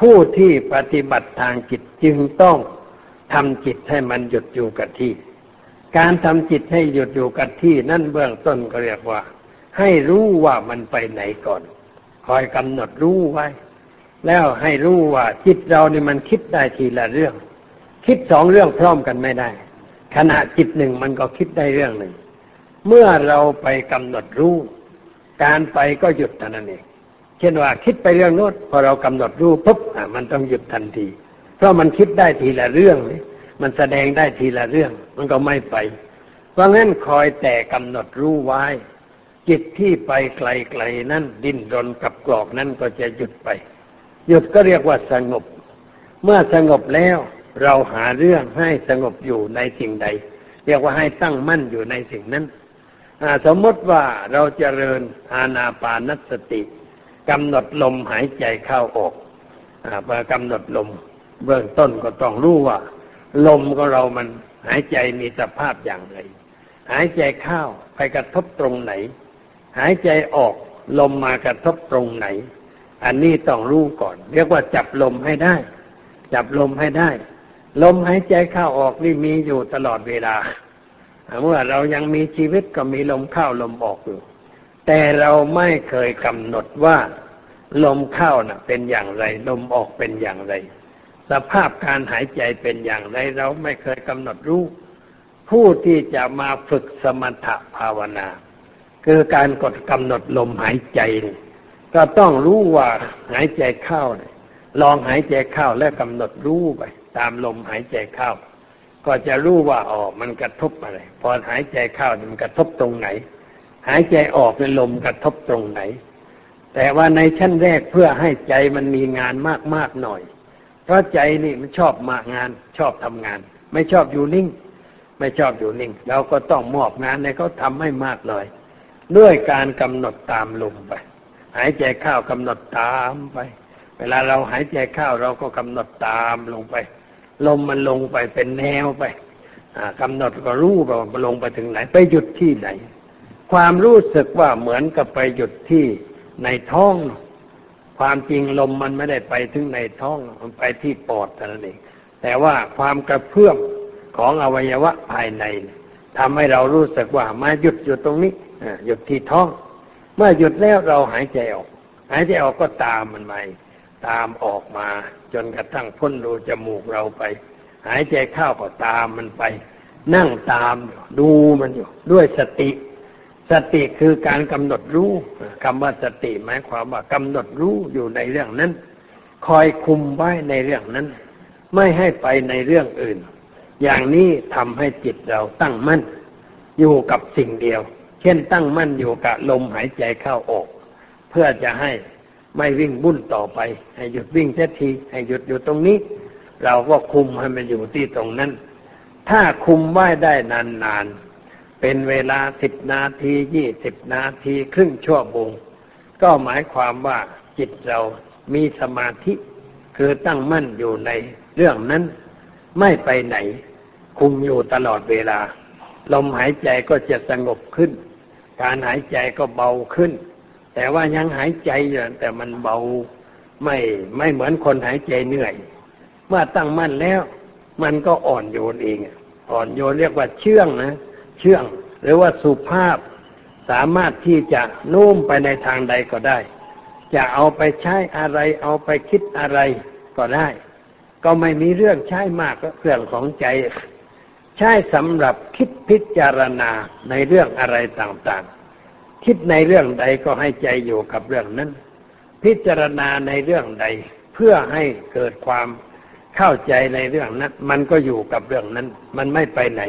ผู้ที่ปฏิบัติทางจิตจึงต้องทำจิตให้มันหยุดอยู่กับที่ การทำจิตให้หยุดอยู่กับที่นั่นเบื้องต้นก็เรียกว่า ให้รู้ว่ามันไปไหนก่อน คอยกำหนดรู้ไว้ แล้วให้รู้ว่าจิตเรานี่มันคิดได้ทีละเรื่อง คิดสองเรื่องพร้อมกันไม่ได้ ขณะจิตหนึ่งมันก็คิดได้เรื่องหนึ่ง เมื่อเราไปกำหนดรู้ การไปก็หยุดเท่านั้นเอง เช่นว่าคิดไปเรื่องโน้นพอเรากำหนดรู้ปุ๊บอะมันต้องหยุดทันที เพราะมันคิดได้ทีละเรื่อง มันแสดงได้ทีละเรื่อง มันก็ไม่ไป เพราะงั้นคอยแต่กำหนดรู้ไว้ จิตที่ไปไกลๆนั่นดิ้นรนกับกรอกนั่นก็จะหยุดไป หยุดก็เรียกว่าสงบ เมื่อสงบแล้วเราหาเรื่องให้สงบอยู่ในสิ่งใด เรียกว่าให้ตั้งมั่นอยู่ในสิ่งนั้นสมมติว่าเราจเจริญอาณาปานสติ กำหนดลมหายใจเข้าออกเมื่อกำหนดลมเบื้องต้นก็ต้องรู้ว่า ลมของเรามันหายใจมีสภาพอย่างไร หายใจเข้าไปกระทบตรงไหน หายใจออกลมมากระทบตรงไหน อันนี้ต้องรู้ก่อน เรียกว่าจับลมให้ได้ จับลมให้ได้ ลมหายใจเข้าออกนี่มีอยู่ตลอดเวลาเมื่อเรายังมีชีวิตก็มีลมเข้าลมออกอยู่ แต่เราไม่เคยกำหนดว่าลมเข้านะ่ะ เป็นอย่างไร ลมออกเป็นอย่างไร สภาพการหายใจเป็นอย่างไร เราไม่เคยกำหนดรู้ ผู้ที่จะมาฝึกสมถะภาวนา คือการกดกำหนดลมหายใจ ก็ต้องรู้ว่าหายใจเข้าลองหายใจเข้าแล้วกำหนดรู้ไปตามลมหายใจเข้า ก็จะรู้ว่าอ๋อมันกระทบอะไร พอหายใจเข้ามันกระทบตรงไหน หายใจออกในลมกระทบตรงไหน แต่ว่าในชั้นแรกเพื่อให้ใจมันมีงานมากมากหน่อย เพราะใจนี่มันชอบมางาน ชอบทำงาน ไม่ชอบอยู่นิ่ง ไม่ชอบอยู่นิ่ง เราก็ต้องมอบงานให้เขาทำให้มากเลยด้วยการกำหนดตามลมไป หายใจเข้ากำหนดตามไป เวลาเราหายใจเข้าเราก็กำหนดตามลงไป ลมมันลงไปเป็นแนวไปกำหนดก็รู้ว่ามันลงไปถึงไหน ไปหยุดที่ไหน ความรู้สึกว่าเหมือนกับไปหยุดที่ในท้อง ความจริงลมมันไม่ได้ไปถึงในท้อง มันไปที่ปอดเท่านั้นเองแต่ว่าความกระเพื่อมของอวัยวะภายในทำให้เรารู้สึกว่ามาหยุดอยู่ตรงนี้หยุดที่ท้อง เมื่อหยุดแล้วเราหายใจออก หายใจออกก็ตามมันไปตามออกมา จนกระทั่งพ้นรูจมูกเราไป หายใจเข้าก็ตามมันไป นั่งตามดูมันอยู่ด้วยสติ สติคือการกำหนดรู้คำว่าสติหมายความว่ากำหนดรู้อยู่ในเรื่องนั้น คอยคุมไว้ในเรื่องนั้น ไม่ให้ไปในเรื่องอื่น อย่างนี้ทำให้จิตเราตั้งมั่น อยู่กับสิ่งเดียว เช่นตั้งมั่นอยู่กับลมหายใจเข้าออก เพื่อจะให้ไม่วิ่งบุ่นต่อไป ให้หยุดวิ่งเสียที ให้หยุดอยู่ตรงนี้ เราก็คุมให้มันอยู่ที่ตรงนั้น ถ้าคุมไว้ได้นานๆ เป็นเวลาสิบนาทียี่สิบนาทีครึ่งชั่วโมงก็หมายความว่าจิตเรามีสมาธิคือตั้งมั่นอยู่ในเรื่องนั้น ไม่ไปไหน คุมอยู่ตลอดเวลา ลมหายใจก็จะสงบขึ้น การหายใจก็เบาขึ้น แต่ว่ายังหายใจอยู่แต่มันเบาไม่ไม่เหมือนคนหายใจเหนื่อย เมื่อตั้งมั่นแล้ว มันก็อ่อนโยนเอง อ่อนโยนเรียกว่าเชื่องนะ เชื่อง หรือว่าสุภาพสามารถที่จะนุ่มไปในทางใดก็ได้ จะเอาไปใช้อะไรเอาไปคิดอะไรก็ได้ ก็ไม่มีเรื่องใช้มากก็เรื่องของใจ ใช้สำหรับคิดพิจารณาในเรื่องอะไรต่างๆ คิดในเรื่องใดก็ให้ใจอยู่กับเรื่องนั้น พิจารณาในเรื่องใดเพื่อให้เกิดความเข้าใจในเรื่องนั้น มันก็อยู่กับเรื่องนั้น มันไม่ไปไหน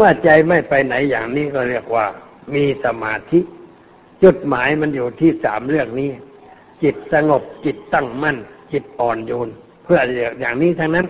เมื่อใจไม่ไปไหนอย่างนี้ก็เรียกว่า มีสมาธิ จุดหมายมันอยู่ที่สามเรื่องนี้ จิตสงบจิตตั้งมั่น จิตอ่อนโยน เพื่ออย่างนี้ทั้งนั้น